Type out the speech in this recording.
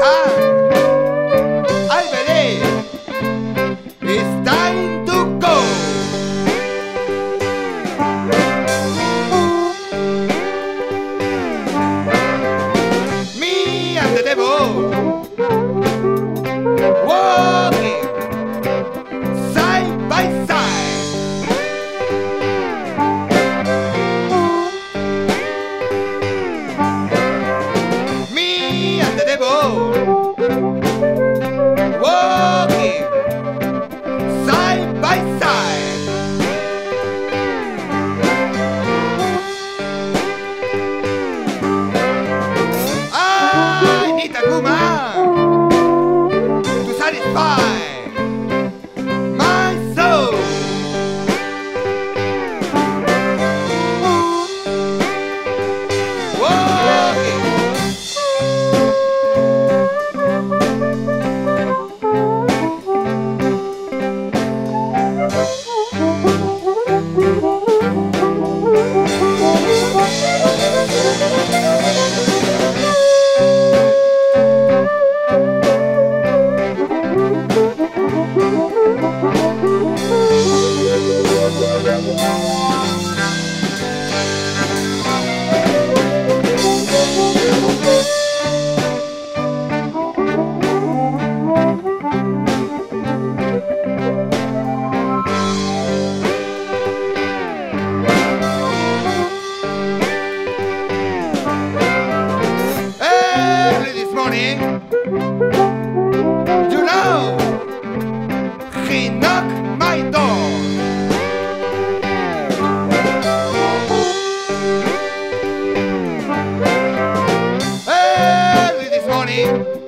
二 Yeah.